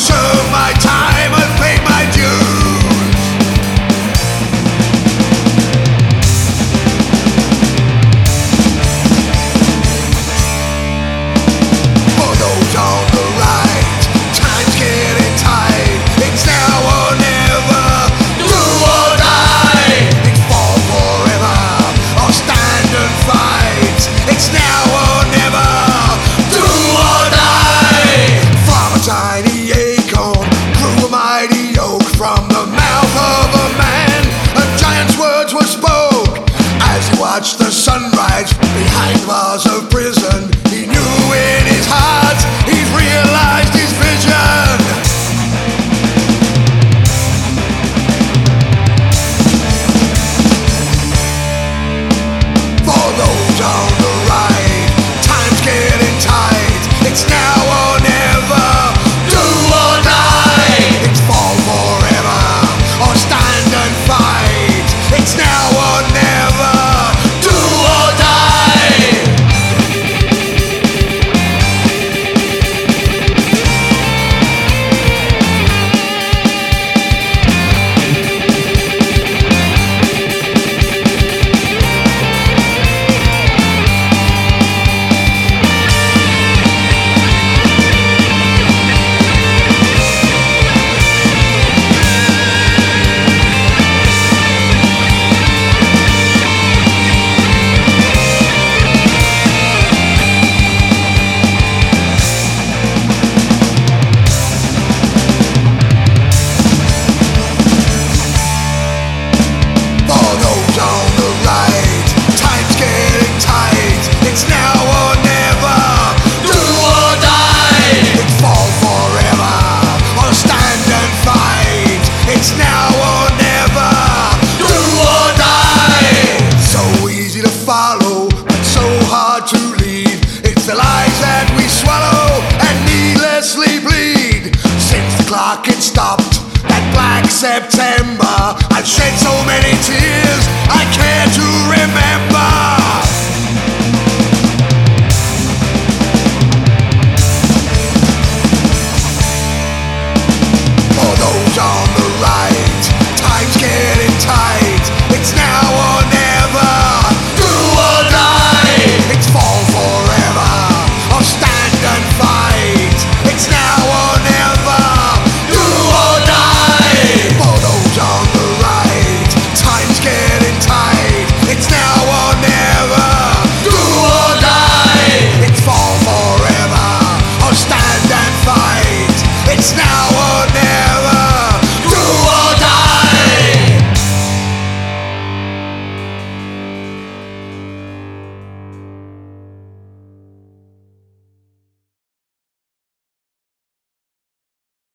Show my time. September.